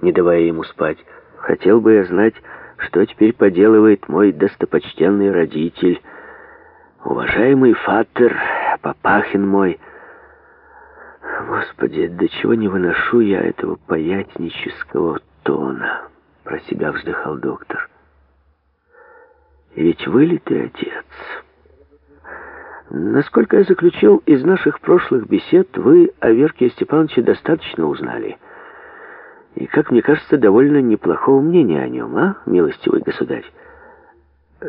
не давая ему спать. Хотел бы я знать, что теперь поделывает мой достопочтенный родитель, уважаемый фатер, папахин мой. Господи, до чего не выношу я этого паятнического тона, про себя вздыхал доктор. Ведь вылитый отец. Насколько я заключил из наших прошлых бесед, вы о Верке Степановиче достаточно узнали. И, как мне кажется, довольно неплохого мнения о нем, а, милостивый государь?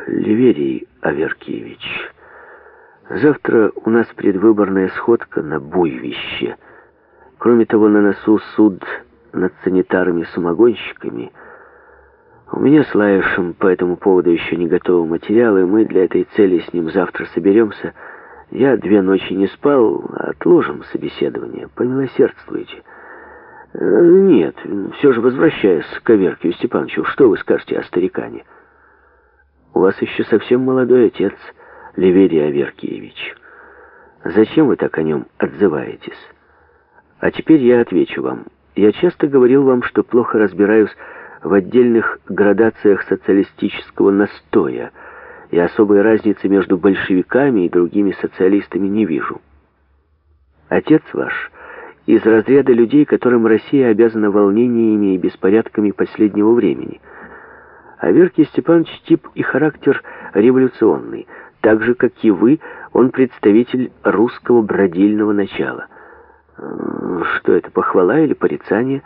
Ливерий Аверкиевич, завтра у нас предвыборная сходка на буйвище. Кроме того, на носу суд над санитарами-самогонщиками. У меня с Лаешем по этому поводу еще не готовы материалы, мы для этой цели с ним завтра соберемся. Я две ночи не спал, отложим собеседование, помилосердствуйте. Э, нет, все же возвращаясь к Аверкию Степановичу, что вы скажете о старикане? У вас еще совсем молодой отец, Ливерий Аверкиевич. Зачем вы так о нем отзываетесь? А теперь я отвечу вам. Я часто говорил вам, что плохо разбираюсь в отдельных градациях социалистического настоя, и особой разницы между большевиками и другими социалистами не вижу. Отец ваш из разряда людей, которым Россия обязана волнениями и беспорядками последнего времени. А Веркий Степанович тип и характер революционный. Так же, как и вы, он представитель русского бродильного начала. Что это, похвала или порицание?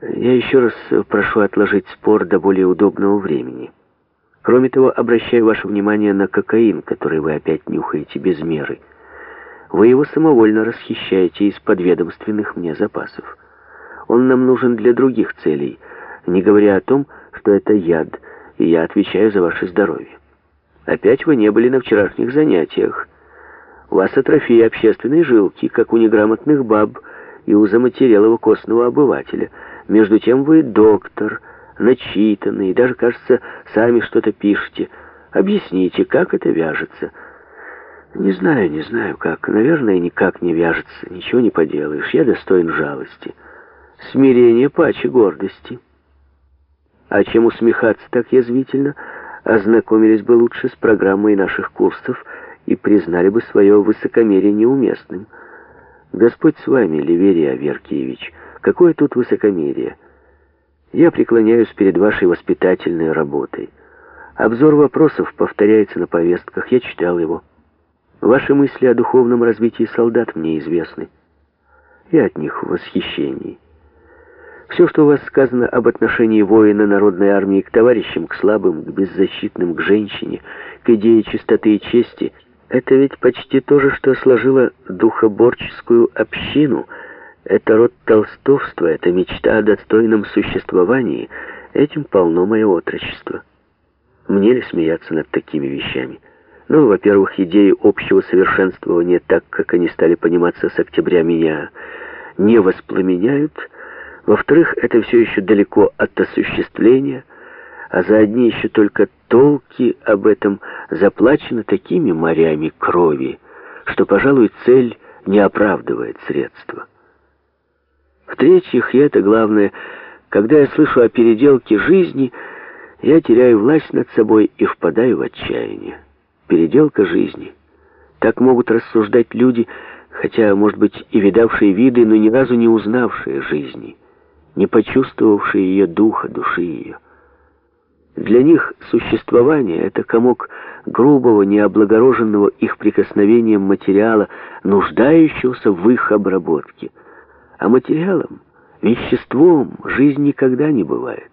Я еще раз прошу отложить спор до более удобного времени. Кроме того, обращаю ваше внимание на кокаин, который вы опять нюхаете без меры. Вы его самовольно расхищаете из подведомственных мне запасов. Он нам нужен для других целей, не говоря о том, что это яд, и я отвечаю за ваше здоровье. Опять вы не были на вчерашних занятиях. У вас атрофия общественной жилки, как у неграмотных баб и у заматерелого костного обывателя. Между тем вы доктор, начитанный, даже, кажется, сами что-то пишете. Объясните, как это вяжется?» Не знаю, не знаю как. Наверное, никак не вяжется. Ничего не поделаешь. Я достоин жалости. Смирение паче гордости. А чем усмехаться так язвительно, ознакомились бы лучше с программой наших курсов и признали бы свое высокомерие неуместным. Господь с вами, Ливерий Аверкиевич. Какое тут высокомерие? Я преклоняюсь перед вашей воспитательной работой. Обзор вопросов повторяется на повестках. Я читал его. Ваши мысли о духовном развитии солдат мне известны. Я от них в восхищении. Все, что у вас сказано об отношении воина народной армии к товарищам, к слабым, к беззащитным, к женщине, к идее чистоты и чести, это ведь почти то же, что сложило духоборческую общину. Это род толстовства, это мечта о достойном существовании. Этим полно мое отрочество. Мне ли смеяться над такими вещами? Ну, во-первых, идеи общего совершенствования, так как они стали пониматься с октября, меня не воспламеняют. Во-вторых, это все еще далеко от осуществления, а за одни еще только толки об этом заплачено такими морями крови, что, пожалуй, цель не оправдывает средства. В-третьих, и это главное, когда я слышу о переделке жизни, я теряю власть над собой и впадаю в отчаяние переделка жизни. Так могут рассуждать люди, хотя, может быть, и видавшие виды, но ни разу не узнавшие жизни, не почувствовавшие ее духа, души ее. Для них существование — это комок грубого, необлагороженного их прикосновением материала, нуждающегося в их обработке. А материалом, веществом жизнь никогда не бывает.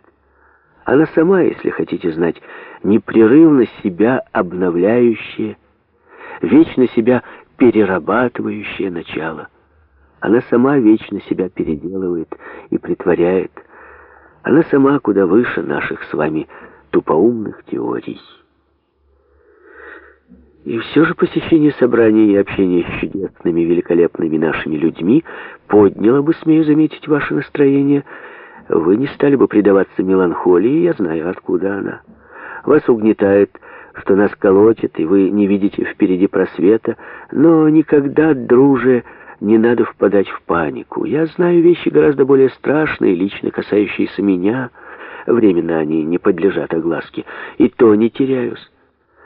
Она сама, если хотите знать, непрерывно себя обновляющее, вечно себя перерабатывающее начало. Она сама вечно себя переделывает и притворяет. Она сама куда выше наших с вами тупоумных теорий. И все же посещение собраний и общение с чудесными, великолепными нашими людьми подняло бы, смею заметить, ваше настроение – вы не стали бы предаваться меланхолии, я знаю, откуда она. Вас угнетает, что нас колотит, и вы не видите впереди просвета, но никогда, друже, Не надо впадать в панику. Я знаю вещи гораздо более страшные, лично касающиеся меня. Временно они не подлежат огласке. И то не теряюсь.